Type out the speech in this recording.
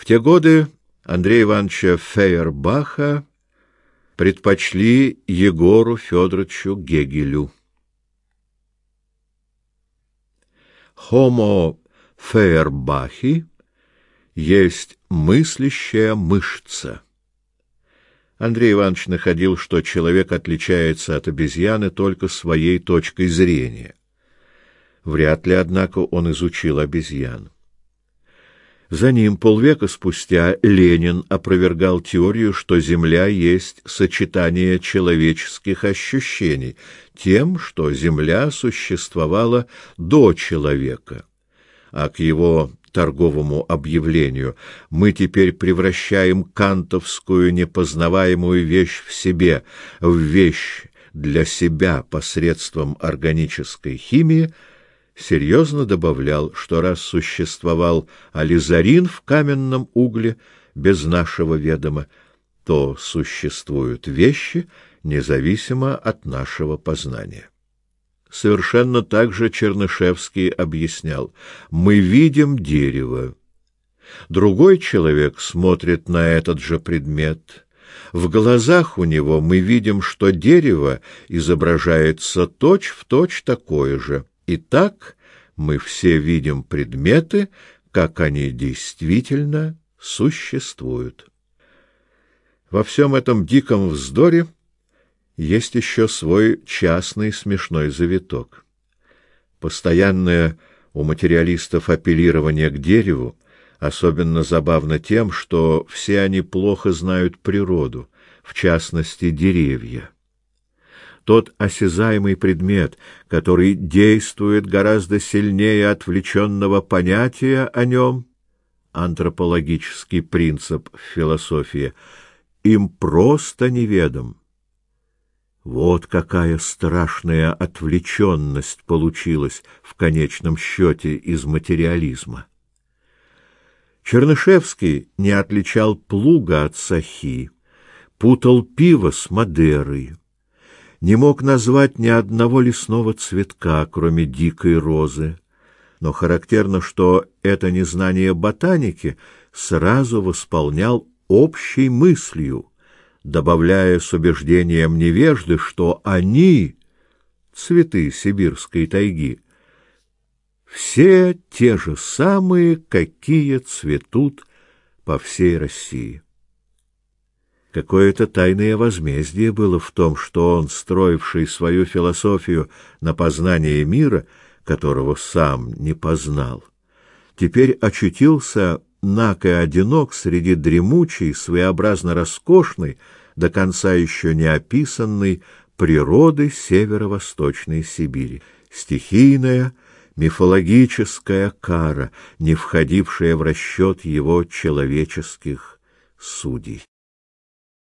В те годы Андрея Ивановича Фейербаха предпочли Егору Федоровичу Гегелю. Homo Фейербахи есть мыслящая мышца. Андрей Иванович находил, что человек отличается от обезьяны только своей точкой зрения. Вряд ли, однако, он изучил обезьян. За ним полвека спустя Ленин опровергал теорию, что Земля есть сочетание человеческих ощущений, тем, что Земля существовала до человека. А к его торговому объявлению мы теперь превращаем кантовскую непознаваемую вещь в себе, в вещь для себя посредством органической химии, серьезно добавлял, что раз существовал ализарин в каменном угле без нашего ведома, то существуют вещи, независимо от нашего познания. Совершенно так же Чернышевский объяснял: мы видим дерево. Другой человек смотрит на этот же предмет. В глазах у него мы видим, что дерево изображается точь-в-точь точь такое же. И так мы все видим предметы, как они действительно существуют. Во всем этом диком вздоре есть еще свой частный смешной завиток. Постоянное у материалистов апеллирование к дереву особенно забавно тем, что все они плохо знают природу, в частности деревья. Тот осязаемый предмет, который действует гораздо сильнее отвлеченного понятия о нем, антропологический принцип в философии, им просто неведом. Вот какая страшная отвлеченность получилась в конечном счете из материализма. Чернышевский не отличал плуга от сахи, путал пиво с мадерой, не мог назвать ни одного лесного цветка, кроме дикой розы. Но характерно, что это незнание ботаники сразу восполнял общей мыслью — добавляя с убеждением невежды, что они цветы сибирской тайги все те же самые, какие цветут по всей России. Какое-то тайное возмездие было в том, что он, строивший свою философию на познание мира, которого сам не познал, теперь очутился наг и одинок среди дремучей, своеобразно роскошной, до конца еще не описанной природы северо-восточной Сибири. Стихийная, мифологическая кара, не входившая в расчет его человеческих судей.